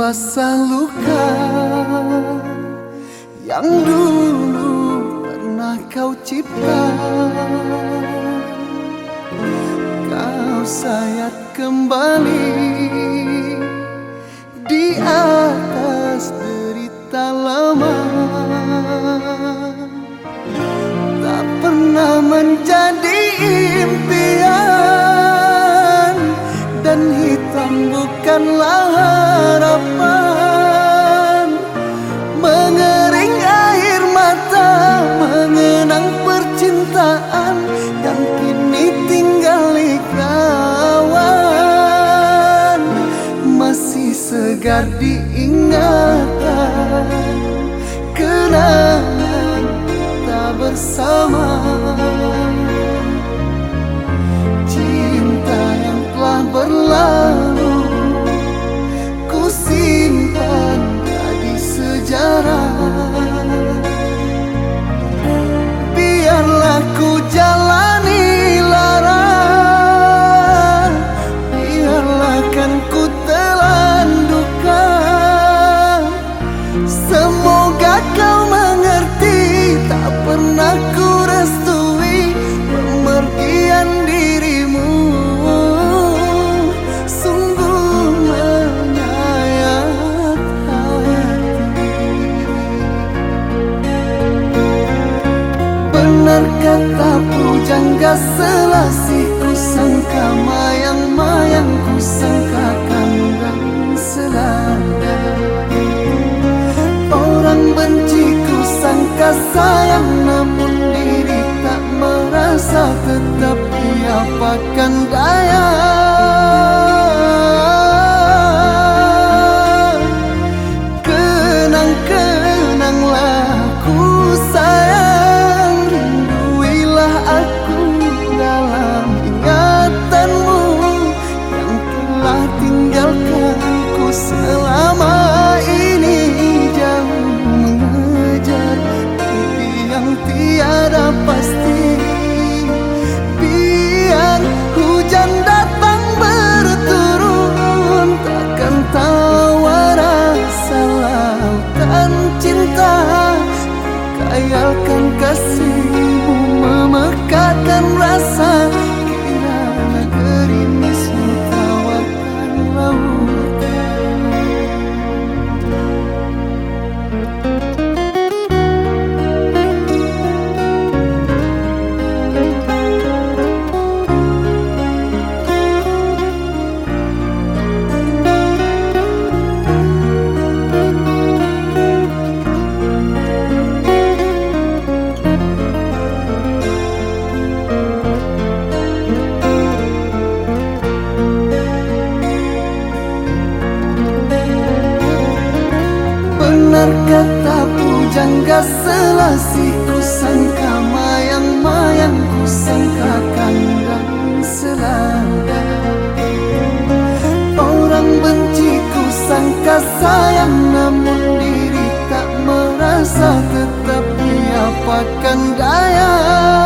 basah luka yang dulu pernah kau cipta. Kau sayat kembali di atas derita lama. Tak pernah menjadi impian Dan hitam bukanlah harapan Mengering air mata Mengenang percintaan Yang kini tinggal kawan. Masih segar diingatan Kenangan kita bersama. Cinta yang telah berlalu Semoga kau mengerti Tak pernah ku restui Pemergian dirimu. Sungguh menyayat Benar kata pujangga selasih Ku sangka Dengar kataku jangga selasih ku sangka mayang-mayang ku sangka kandang selada. Orang benci ku sangka sayang namun diri tak merasa tetapi apakan daya?